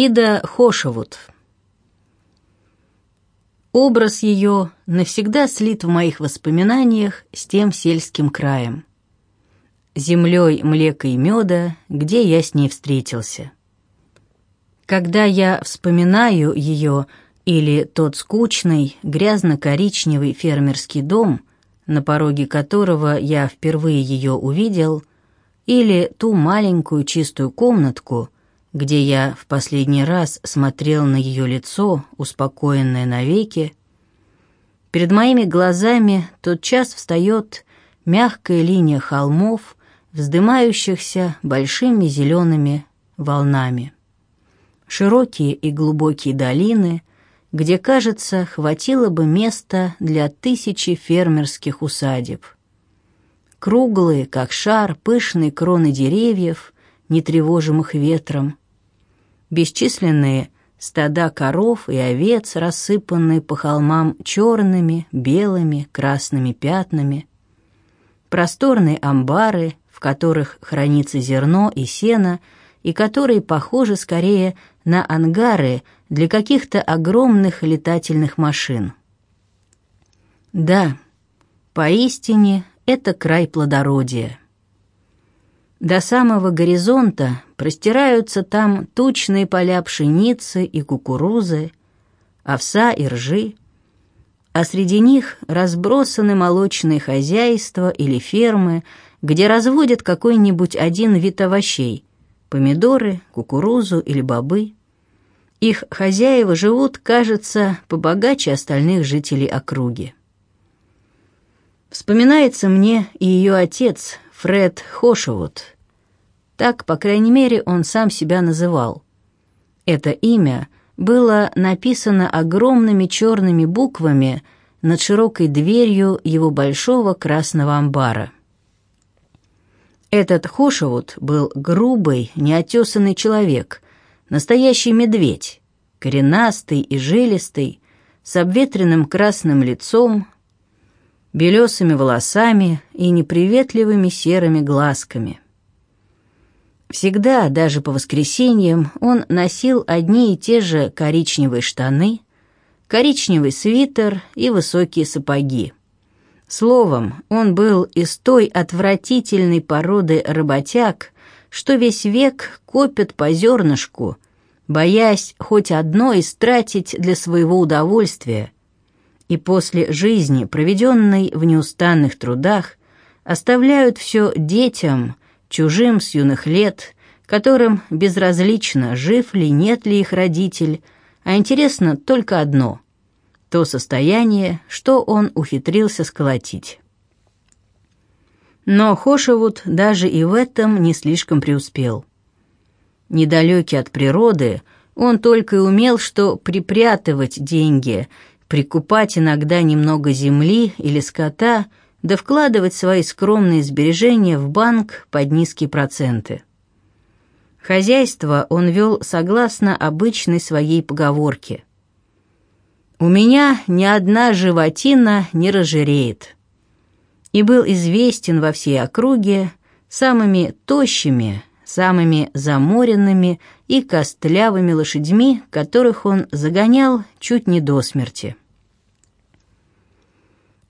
Ида Хошевуд. Образ ее навсегда слит в моих воспоминаниях с тем сельским краем. Землей млека и меда, где я с ней встретился. Когда я вспоминаю ее или тот скучный, грязно-коричневый фермерский дом, на пороге которого я впервые ее увидел, или ту маленькую чистую комнатку — где я в последний раз смотрел на ее лицо, успокоенное навеки, перед моими глазами тот час встает мягкая линия холмов, вздымающихся большими зелеными волнами. Широкие и глубокие долины, где, кажется, хватило бы места для тысячи фермерских усадеб. Круглые, как шар, пышные кроны деревьев — нетревожимых ветром. Бесчисленные стада коров и овец, рассыпанные по холмам черными, белыми, красными пятнами. Просторные амбары, в которых хранится зерно и сено, и которые похожи скорее на ангары для каких-то огромных летательных машин. Да, поистине это край плодородия. До самого горизонта простираются там тучные поля пшеницы и кукурузы, овса и ржи, а среди них разбросаны молочные хозяйства или фермы, где разводят какой-нибудь один вид овощей – помидоры, кукурузу или бобы. Их хозяева живут, кажется, побогаче остальных жителей округи. Вспоминается мне и ее отец, Фред Хошевуд. Так, по крайней мере, он сам себя называл. Это имя было написано огромными черными буквами над широкой дверью его большого красного амбара. Этот Хошевуд был грубый, неотесанный человек, настоящий медведь, коренастый и жилистый, с обветренным красным лицом, белесыми волосами и неприветливыми серыми глазками. Всегда, даже по воскресеньям, он носил одни и те же коричневые штаны, коричневый свитер и высокие сапоги. Словом, он был из той отвратительной породы работяг, что весь век копят по зернышку, боясь хоть одно истратить для своего удовольствия – и после жизни, проведенной в неустанных трудах, оставляют все детям, чужим с юных лет, которым безразлично, жив ли, нет ли их родитель, а интересно только одно — то состояние, что он ухитрился сколотить. Но Хошевуд даже и в этом не слишком преуспел. Недалекий от природы, он только и умел что припрятывать деньги прикупать иногда немного земли или скота, да вкладывать свои скромные сбережения в банк под низкие проценты. Хозяйство он вел согласно обычной своей поговорке. «У меня ни одна животина не разжиреет» и был известен во всей округе самыми тощими, самыми заморенными и костлявыми лошадьми, которых он загонял чуть не до смерти.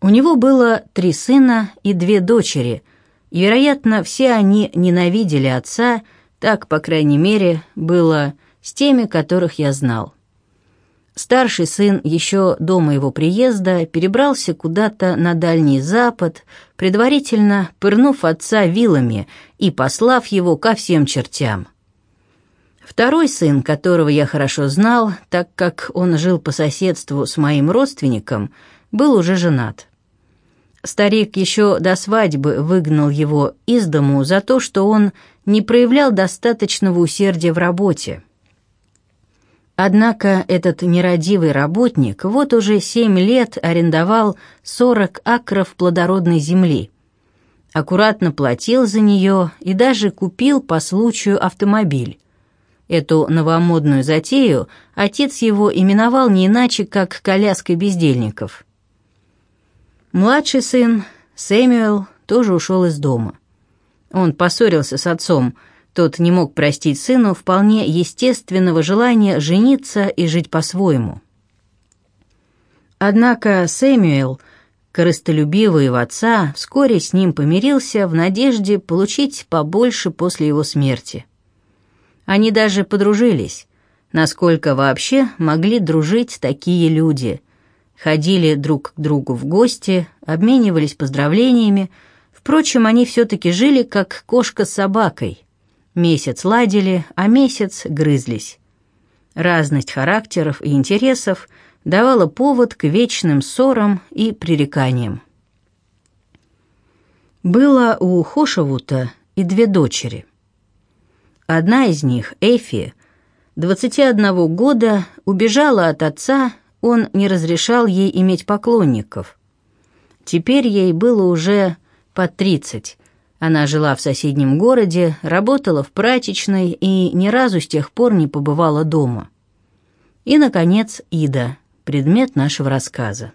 У него было три сына и две дочери, и, вероятно, все они ненавидели отца, так, по крайней мере, было с теми, которых я знал. Старший сын еще до моего приезда перебрался куда-то на Дальний Запад, предварительно пырнув отца вилами и послав его ко всем чертям. Второй сын, которого я хорошо знал, так как он жил по соседству с моим родственником, был уже женат. Старик еще до свадьбы выгнал его из дому за то, что он не проявлял достаточного усердия в работе. Однако этот нерадивый работник вот уже семь лет арендовал 40 акров плодородной земли, аккуратно платил за нее и даже купил по случаю автомобиль. Эту новомодную затею отец его именовал не иначе, как «коляской бездельников». Младший сын, Сэмюэл, тоже ушел из дома. Он поссорился с отцом, Тот не мог простить сыну вполне естественного желания жениться и жить по-своему. Однако Сэмюэл, корыстолюбивый его отца, вскоре с ним помирился в надежде получить побольше после его смерти. Они даже подружились, насколько вообще могли дружить такие люди. Ходили друг к другу в гости, обменивались поздравлениями, впрочем, они все-таки жили как кошка с собакой. Месяц ладили, а месяц грызлись. Разность характеров и интересов давала повод к вечным ссорам и пререканиям. Было у Хошевута и две дочери. Одна из них, Эфи, 21 года, убежала от отца, он не разрешал ей иметь поклонников. Теперь ей было уже под 30. Она жила в соседнем городе, работала в прачечной и ни разу с тех пор не побывала дома. И, наконец, Ида, предмет нашего рассказа.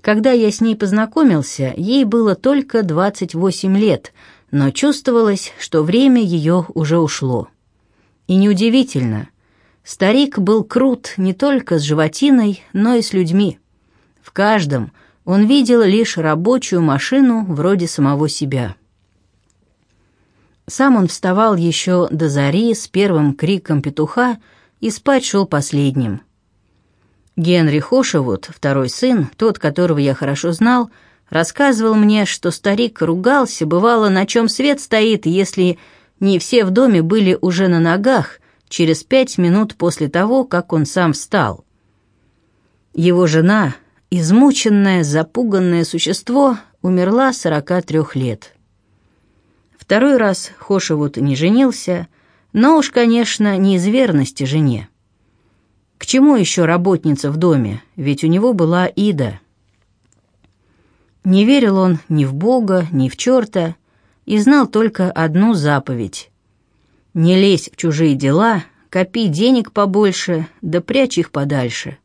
Когда я с ней познакомился, ей было только 28 лет, но чувствовалось, что время ее уже ушло. И неудивительно. Старик был крут не только с животиной, но и с людьми. В каждом он видел лишь рабочую машину вроде самого себя. Сам он вставал еще до зари с первым криком петуха и спать шел последним. Генри Хошевуд, второй сын, тот, которого я хорошо знал, рассказывал мне, что старик ругался, бывало, на чем свет стоит, если не все в доме были уже на ногах через пять минут после того, как он сам встал. Его жена, измученное, запуганное существо, умерла 43 лет. Второй раз Хошевуд не женился, но уж, конечно, не из верности жене. К чему еще работница в доме, ведь у него была Ида. Не верил он ни в Бога, ни в черта, и знал только одну заповедь. Не лезь в чужие дела, копи денег побольше, да прячь их подальше.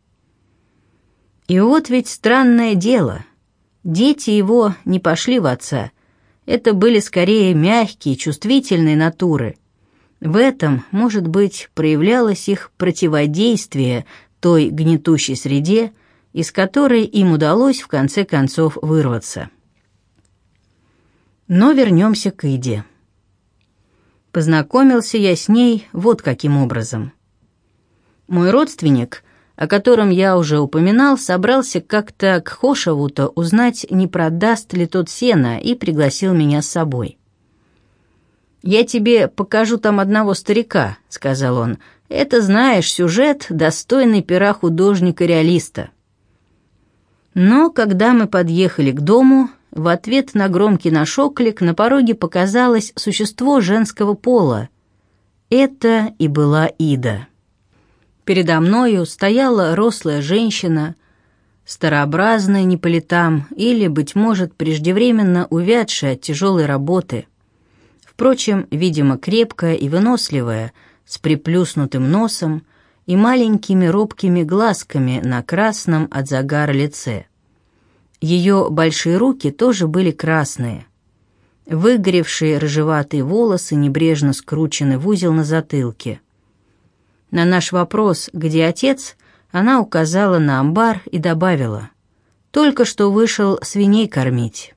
И вот ведь странное дело. Дети его не пошли в отца. Это были скорее мягкие, чувствительные натуры. В этом, может быть, проявлялось их противодействие той гнетущей среде, из которой им удалось в конце концов вырваться. Но вернемся к Иде. Познакомился я с ней вот каким образом. Мой родственник, о котором я уже упоминал, собрался как-то к Хошеву-то узнать, не продаст ли тот сена, и пригласил меня с собой. «Я тебе покажу там одного старика», — сказал он. «Это, знаешь, сюжет, достойный пера художника-реалиста». Но когда мы подъехали к дому, в ответ на громкий наш оклик на пороге показалось существо женского пола. Это и была Ида. Передо мною стояла рослая женщина, старообразная не по летам или, быть может, преждевременно увядшая от тяжелой работы. Впрочем, видимо, крепкая и выносливая, с приплюснутым носом и маленькими робкими глазками на красном от загара лице. Ее большие руки тоже были красные. Выгоревшие рыжеватые волосы небрежно скручены в узел на затылке. На наш вопрос «Где отец?» она указала на амбар и добавила «Только что вышел свиней кормить».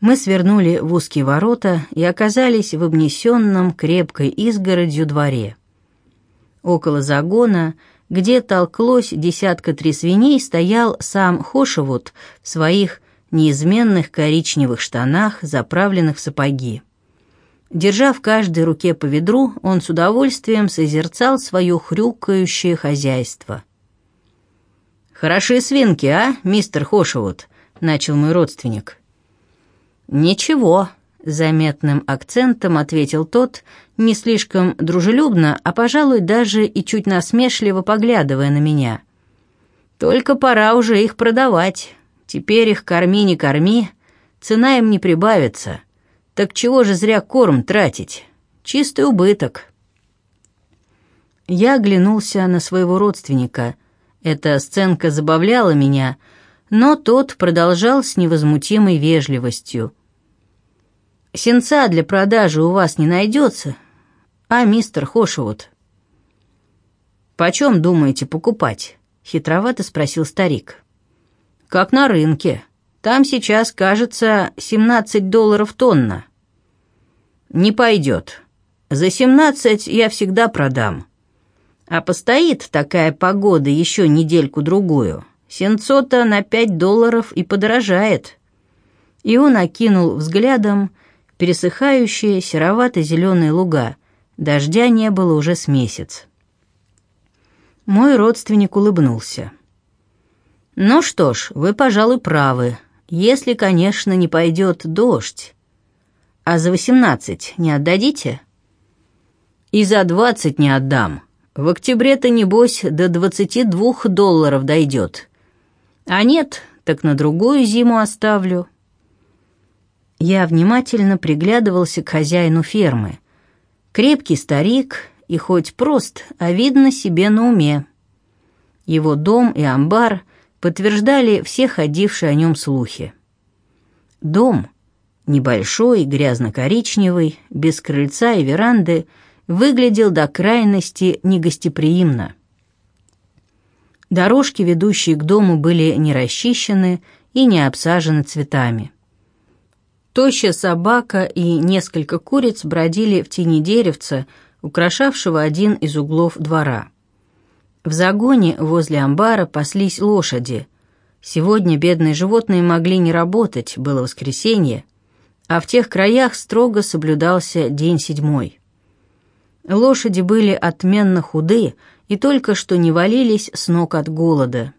Мы свернули в узкие ворота и оказались в обнесенном крепкой изгородью дворе. Около загона – где толклось десятка три свиней, стоял сам Хошевуд в своих неизменных коричневых штанах, заправленных в сапоги. Держа в каждой руке по ведру, он с удовольствием созерцал свое хрюкающее хозяйство. «Хорошие свинки, а, мистер Хошевуд?» — начал мой родственник. «Ничего», заметным акцентом ответил тот, не слишком дружелюбно, а, пожалуй, даже и чуть насмешливо поглядывая на меня. «Только пора уже их продавать. Теперь их корми не корми, цена им не прибавится. Так чего же зря корм тратить? Чистый убыток». Я оглянулся на своего родственника. Эта сценка забавляла меня, но тот продолжал с невозмутимой вежливостью – Сенца для продажи у вас не найдется, а мистер Хошевуд?» «Почем думаете покупать?» — хитровато спросил старик. «Как на рынке. Там сейчас, кажется, 17 долларов тонна». «Не пойдет. За 17 я всегда продам. А постоит такая погода еще недельку-другую. Сенцо-то на 5 долларов и подорожает». И он окинул взглядом пересыхающие серовато-зеленые луга. Дождя не было уже с месяц. Мой родственник улыбнулся. «Ну что ж, вы, пожалуй, правы, если, конечно, не пойдет дождь. А за восемнадцать не отдадите?» «И за двадцать не отдам. В октябре-то, небось, до двадцати двух долларов дойдет. А нет, так на другую зиму оставлю». Я внимательно приглядывался к хозяину фермы. Крепкий старик и хоть прост, а видно себе на уме. Его дом и амбар подтверждали все ходившие о нем слухи. Дом, небольшой, грязно-коричневый, без крыльца и веранды, выглядел до крайности негостеприимно. Дорожки, ведущие к дому, были не расчищены и не обсажены цветами. Тощая собака и несколько куриц бродили в тени деревца, украшавшего один из углов двора. В загоне возле амбара паслись лошади. Сегодня бедные животные могли не работать, было воскресенье, а в тех краях строго соблюдался день седьмой. Лошади были отменно худы и только что не валились с ног от голода.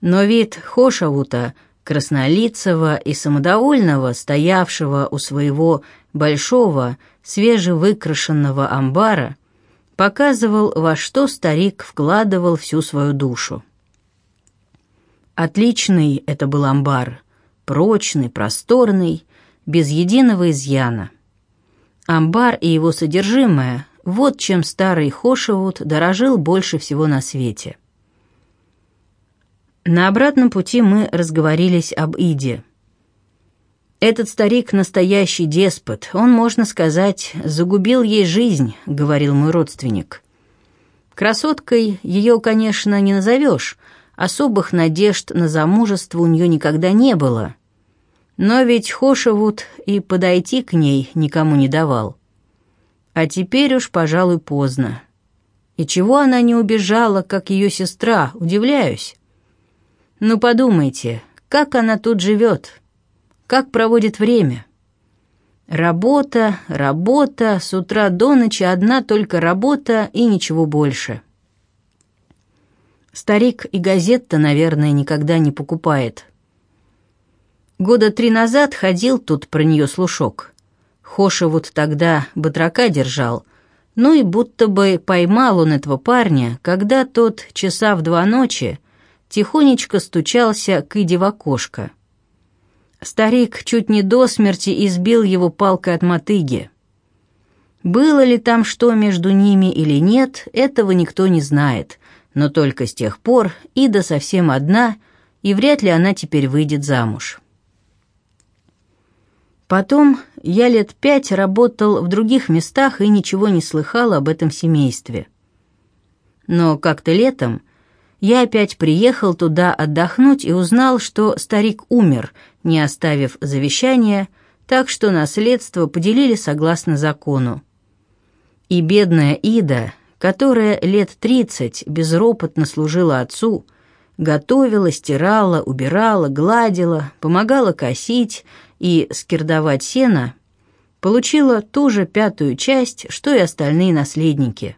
Но вид Хошавута — краснолицего и самодовольного, стоявшего у своего большого, свежевыкрашенного амбара, показывал, во что старик вкладывал всю свою душу. Отличный это был амбар, прочный, просторный, без единого изъяна. Амбар и его содержимое — вот чем старый Хошевуд дорожил больше всего на свете. На обратном пути мы разговорились об Иде. «Этот старик — настоящий деспот. Он, можно сказать, загубил ей жизнь», — говорил мой родственник. Красоткой ее, конечно, не назовешь. Особых надежд на замужество у нее никогда не было. Но ведь Хошевуд и подойти к ней никому не давал. А теперь уж, пожалуй, поздно. И чего она не убежала, как ее сестра, удивляюсь. Ну подумайте, как она тут живет, как проводит время. Работа, работа, с утра до ночи одна только работа и ничего больше. Старик и газет-то, наверное, никогда не покупает. Года три назад ходил тут про нее слушок. Хоша вот тогда батрака держал, ну и будто бы поймал он этого парня, когда тот часа в два ночи тихонечко стучался к Иде в окошко. Старик чуть не до смерти избил его палкой от мотыги. Было ли там что между ними или нет, этого никто не знает, но только с тех пор Ида совсем одна, и вряд ли она теперь выйдет замуж. Потом я лет пять работал в других местах и ничего не слыхал об этом семействе. Но как-то летом я опять приехал туда отдохнуть и узнал, что старик умер, не оставив завещания, так что наследство поделили согласно закону. И бедная Ида, которая лет тридцать безропотно служила отцу, готовила, стирала, убирала, гладила, помогала косить и скирдовать сено, получила ту же пятую часть, что и остальные наследники.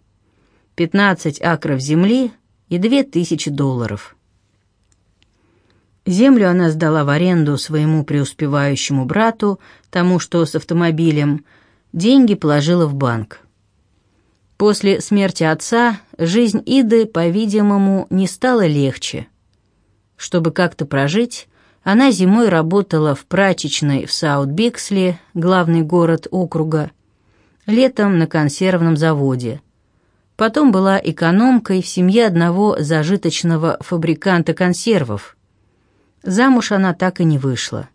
Пятнадцать акров земли — и две тысячи долларов. Землю она сдала в аренду своему преуспевающему брату, тому, что с автомобилем, деньги положила в банк. После смерти отца жизнь Иды, по-видимому, не стала легче. Чтобы как-то прожить, она зимой работала в прачечной в Саут-Биксли, главный город округа, летом на консервном заводе – Потом была экономкой в семье одного зажиточного фабриканта консервов. Замуж она так и не вышла.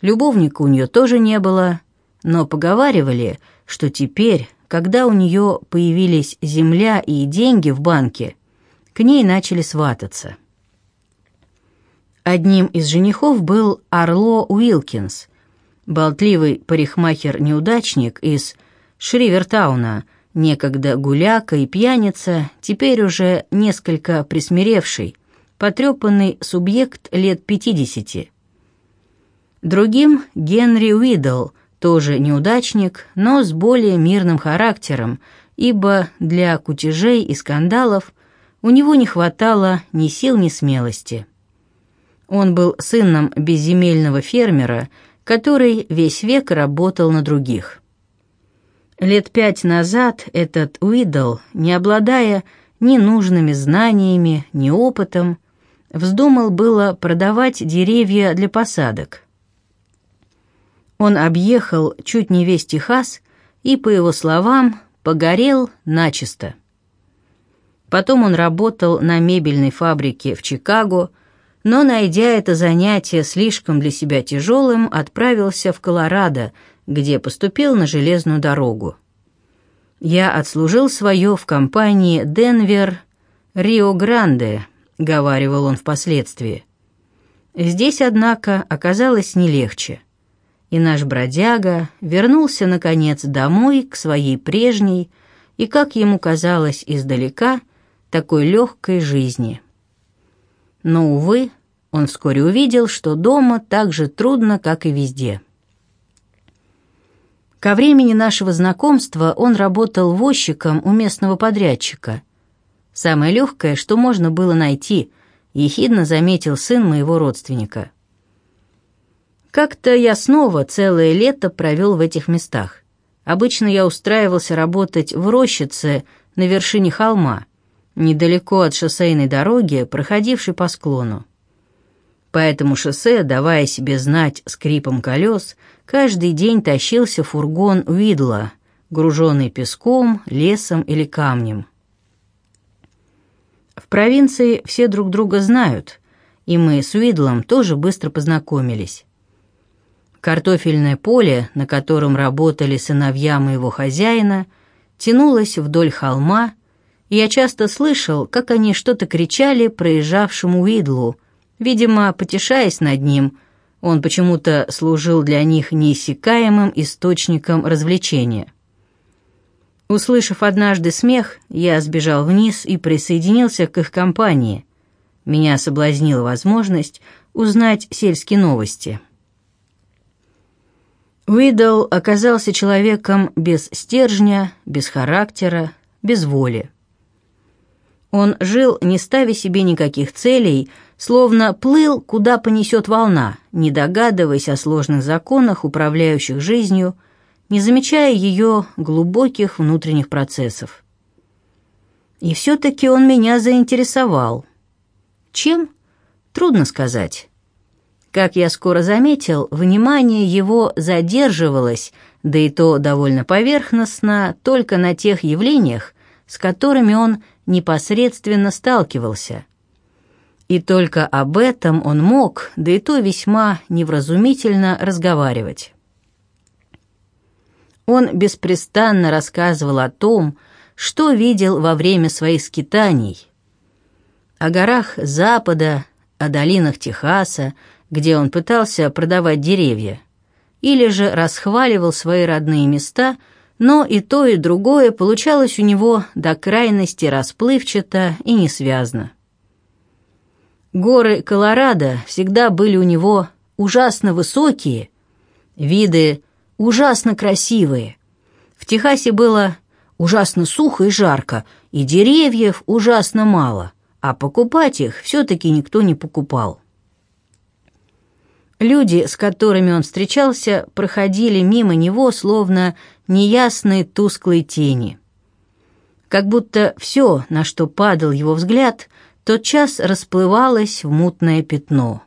Любовника у нее тоже не было, но поговаривали, что теперь, когда у нее появились земля и деньги в банке, к ней начали свататься. Одним из женихов был Орло Уилкинс, болтливый парикмахер-неудачник из Шривертауна, некогда гуляка и пьяница, теперь уже несколько присмиревший, потрепанный субъект лет пятидесяти. Другим — Генри Уидл, тоже неудачник, но с более мирным характером, ибо для кутежей и скандалов у него не хватало ни сил, ни смелости. Он был сыном безземельного фермера, который весь век работал на других. Лет пять назад этот Уидл, не обладая ни нужными знаниями, ни опытом, вздумал было продавать деревья для посадок. Он объехал чуть не весь Техас и, по его словам, погорел начисто. Потом он работал на мебельной фабрике в Чикаго, но, найдя это занятие слишком для себя тяжелым, отправился в Колорадо, где поступил на железную дорогу. Я отслужил свое в компании «Денвер Рио-Гранде», — говаривал он впоследствии. Здесь, однако, оказалось не легче. И наш бродяга вернулся, наконец, домой к своей прежней и, как ему казалось издалека, такой легкой жизни. Но, увы, он вскоре увидел, что дома так же трудно, как и везде. Ко времени нашего знакомства он работал возчиком у местного подрядчика. Самое легкое, что можно было найти, ехидно заметил сын моего родственника. Как-то я снова целое лето провел в этих местах. Обычно я устраивался работать в рощице на вершине холма, недалеко от шоссейной дороги, проходившей по склону. По этому шоссе, давая себе знать скрипом колес, каждый день тащился фургон Уидла, груженный песком, лесом или камнем. В провинции все друг друга знают, и мы с Уидлом тоже быстро познакомились. Картофельное поле, на котором работали сыновья моего хозяина, тянулось вдоль холма, и я часто слышал, как они что-то кричали проезжавшему Уидлу — Видимо, потешаясь над ним, он почему-то служил для них неиссякаемым источником развлечения. Услышав однажды смех, я сбежал вниз и присоединился к их компании. Меня соблазнила возможность узнать сельские новости. Уидл оказался человеком без стержня, без характера, без воли. Он жил, не ставя себе никаких целей, словно плыл, куда понесет волна, не догадываясь о сложных законах, управляющих жизнью, не замечая ее глубоких внутренних процессов. И все-таки он меня заинтересовал. Чем? Трудно сказать. Как я скоро заметил, внимание его задерживалось, да и то довольно поверхностно, только на тех явлениях, с которыми он непосредственно сталкивался – и только об этом он мог, да и то весьма невразумительно, разговаривать. Он беспрестанно рассказывал о том, что видел во время своих скитаний, о горах Запада, о долинах Техаса, где он пытался продавать деревья, или же расхваливал свои родные места, но и то, и другое получалось у него до крайности расплывчато и несвязно. Горы Колорадо всегда были у него ужасно высокие, виды ужасно красивые. В Техасе было ужасно сухо и жарко, и деревьев ужасно мало, а покупать их все-таки никто не покупал. Люди, с которыми он встречался, проходили мимо него, словно неясные тусклые тени. Как будто все, на что падал его взгляд, тотчас расплывалось в мутное пятно.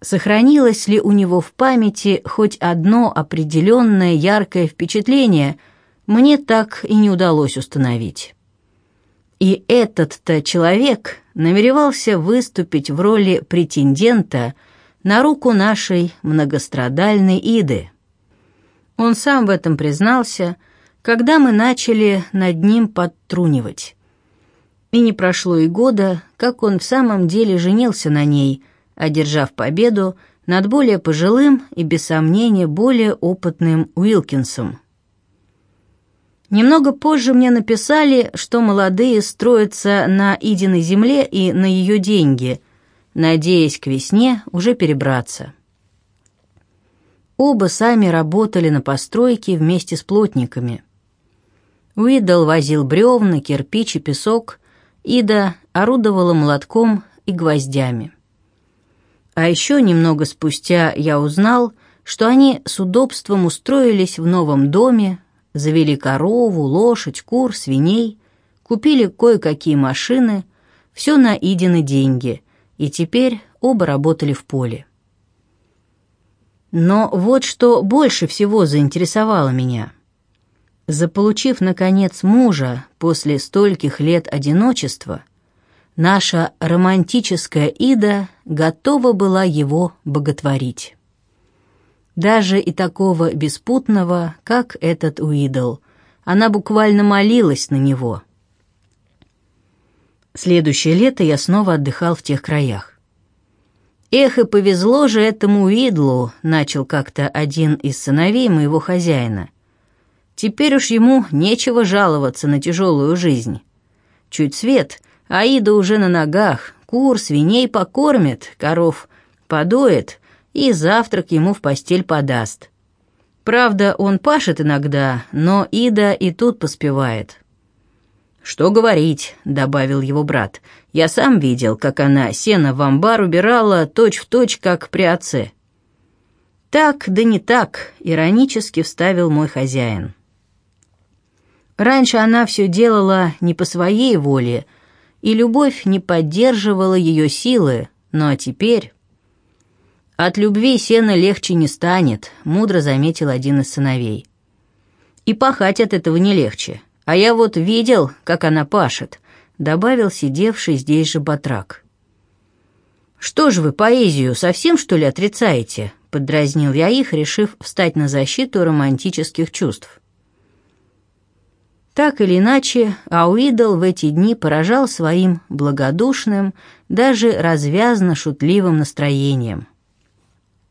Сохранилось ли у него в памяти хоть одно определенное яркое впечатление, мне так и не удалось установить. И этот-то человек намеревался выступить в роли претендента на руку нашей многострадальной Иды. Он сам в этом признался, когда мы начали над ним подтрунивать. И не прошло и года, как он в самом деле женился на ней, одержав победу над более пожилым и, без сомнения, более опытным Уилкинсом. Немного позже мне написали, что молодые строятся на Идиной земле и на ее деньги, надеясь к весне уже перебраться. Оба сами работали на постройке вместе с плотниками. Уидл возил бревна, кирпич и песок, Ида орудовала молотком и гвоздями. А еще немного спустя я узнал, что они с удобством устроились в новом доме, завели корову, лошадь, кур, свиней, купили кое-какие машины, все на Идины деньги, и теперь оба работали в поле. Но вот что больше всего заинтересовало меня. Заполучив, наконец, мужа после стольких лет одиночества, наша романтическая Ида готова была его боготворить даже и такого беспутного, как этот Уидл. Она буквально молилась на него. Следующее лето я снова отдыхал в тех краях. «Эх, и повезло же этому Уидлу», — начал как-то один из сыновей моего хозяина. «Теперь уж ему нечего жаловаться на тяжелую жизнь. Чуть свет, Аида уже на ногах, кур, свиней покормит, коров подоет, и завтрак ему в постель подаст. Правда, он пашет иногда, но Ида и тут поспевает. «Что говорить», — добавил его брат. «Я сам видел, как она сено в амбар убирала точь-в-точь, точь, как при отце». «Так, да не так», — иронически вставил мой хозяин. Раньше она все делала не по своей воле, и любовь не поддерживала ее силы, но теперь... «От любви сена легче не станет», — мудро заметил один из сыновей. «И пахать от этого не легче. А я вот видел, как она пашет», — добавил сидевший здесь же батрак. «Что же вы поэзию совсем, что ли, отрицаете?» — поддразнил я их, решив встать на защиту романтических чувств. Так или иначе, Ауидл в эти дни поражал своим благодушным, даже развязно-шутливым настроением —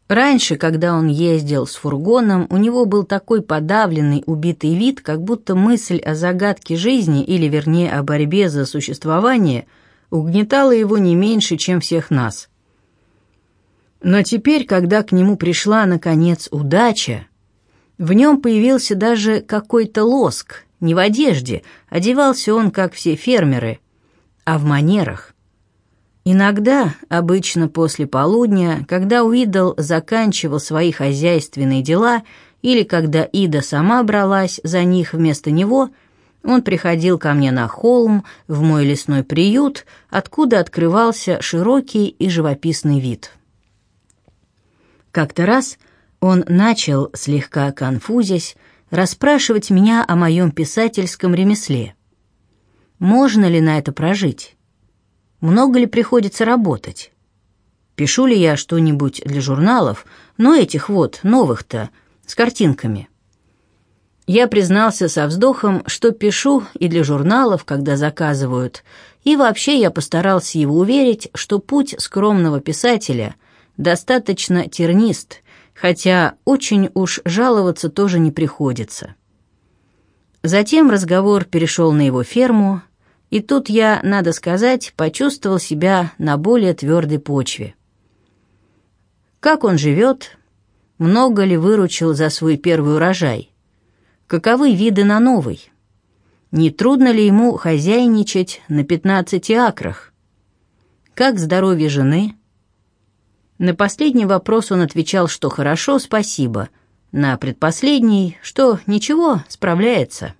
Раньше, когда он ездил с фургоном, у него был такой подавленный, убитый вид, как будто мысль о загадке жизни, или вернее о борьбе за существование, угнетала его не меньше, чем всех нас. Но теперь, когда к нему пришла, наконец, удача, в нем появился даже какой-то лоск, не в одежде, одевался он, как все фермеры, а в манерах. Иногда, обычно после полудня, когда Уидл заканчивал свои хозяйственные дела или когда Ида сама бралась за них вместо него, он приходил ко мне на холм, в мой лесной приют, откуда открывался широкий и живописный вид. Как-то раз он начал, слегка конфузясь, расспрашивать меня о моем писательском ремесле. Можно ли на это прожить? много ли приходится работать. Пишу ли я что-нибудь для журналов, но этих вот, новых-то, с картинками. Я признался со вздохом, что пишу и для журналов, когда заказывают, и вообще я постарался его уверить, что путь скромного писателя достаточно тернист, хотя очень уж жаловаться тоже не приходится. Затем разговор перешел на его ферму, и тут я, надо сказать, почувствовал себя на более твердой почве. Как он живет? Много ли выручил за свой первый урожай? Каковы виды на новый? Не трудно ли ему хозяйничать на пятнадцати акрах? Как здоровье жены? На последний вопрос он отвечал, что хорошо, спасибо. На предпоследний, что ничего, справляется.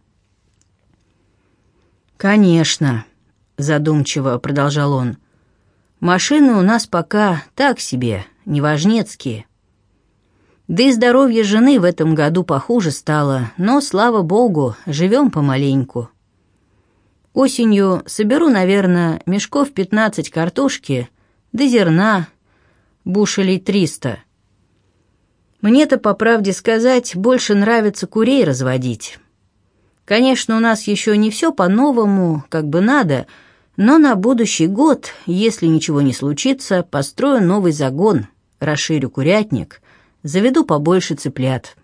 «Конечно», — задумчиво продолжал он. «Машины у нас пока так себе, неважнецкие. Да и здоровье жены в этом году похуже стало, но, слава богу, живем помаленьку. Осенью соберу, наверное, мешков пятнадцать картошки, да зерна, бушелей триста. Мне-то, по правде сказать, больше нравится курей разводить. Конечно, у нас еще не все по-новому, как бы надо, но на будущий год, если ничего не случится, построю новый загон, расширю курятник, заведу побольше цыплят.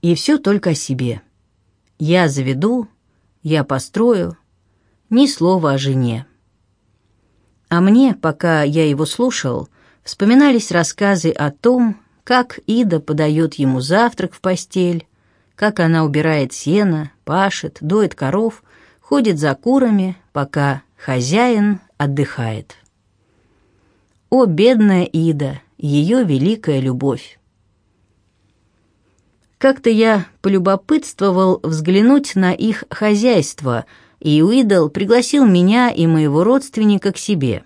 И все только о себе. Я заведу, я построю, ни слова о жене. А мне, пока я его слушал, вспоминались рассказы о том, как Ида подает ему завтрак в постель, как она убирает сено, пашет, доит коров, ходит за курами, пока хозяин отдыхает. О, бедная Ида, ее великая любовь! Как-то я полюбопытствовал взглянуть на их хозяйство, и Уидл пригласил меня и моего родственника к себе.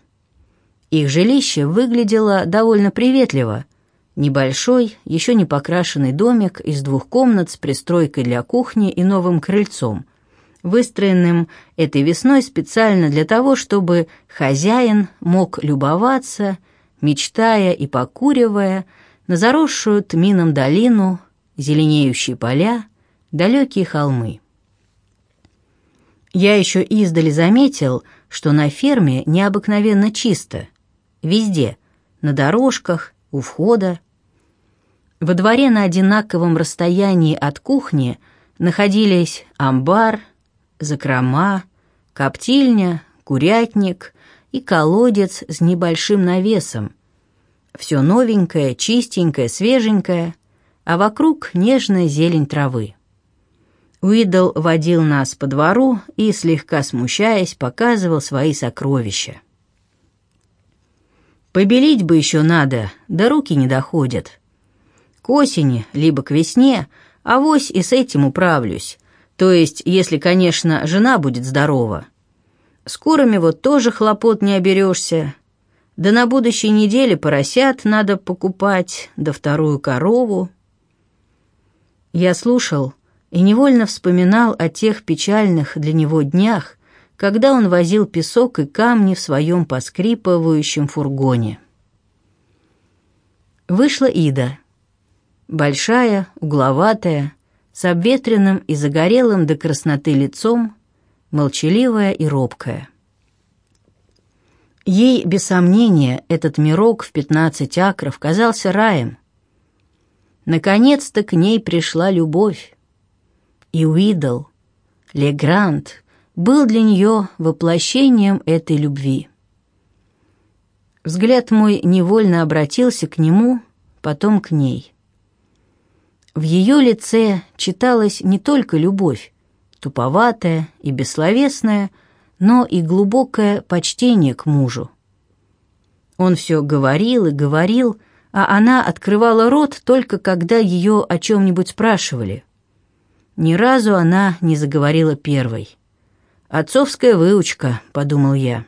Их жилище выглядело довольно приветливо. Небольшой, еще не покрашенный домик из двух комнат с пристройкой для кухни и новым крыльцом, выстроенным этой весной специально для того, чтобы хозяин мог любоваться, мечтая и покуривая, на заросшую тмином долину зеленеющие поля, далекие холмы. Я еще издали заметил, что на ферме необыкновенно чисто. Везде, на дорожках, у входа. Во дворе на одинаковом расстоянии от кухни находились амбар, закрома, коптильня, курятник и колодец с небольшим навесом. Все новенькое, чистенькое, свеженькое, а вокруг нежная зелень травы. Уидл водил нас по двору и, слегка смущаясь, показывал свои сокровища. Побелить бы еще надо, да руки не доходят. К осени, либо к весне, авось и с этим управлюсь. То есть, если, конечно, жена будет здорова. С курами вот тоже хлопот не оберешься. Да на будущей неделе поросят надо покупать, да вторую корову. Я слушал и невольно вспоминал о тех печальных для него днях, когда он возил песок и камни в своем поскрипывающем фургоне. Вышла Ида. Большая, угловатая, с обветренным и загорелым до красноты лицом, молчаливая и робкая. Ей, без сомнения, этот мирок в пятнадцать акров казался раем, Наконец-то к ней пришла любовь. И Уидл, Легрант, был для нее воплощением этой любви. Взгляд мой невольно обратился к нему, потом к ней. В ее лице читалась не только любовь, туповатая и бессловесная, но и глубокое почтение к мужу. Он все говорил и говорил, а она открывала рот только когда ее о чем-нибудь спрашивали. Ни разу она не заговорила первой. «Отцовская выучка», — подумал я.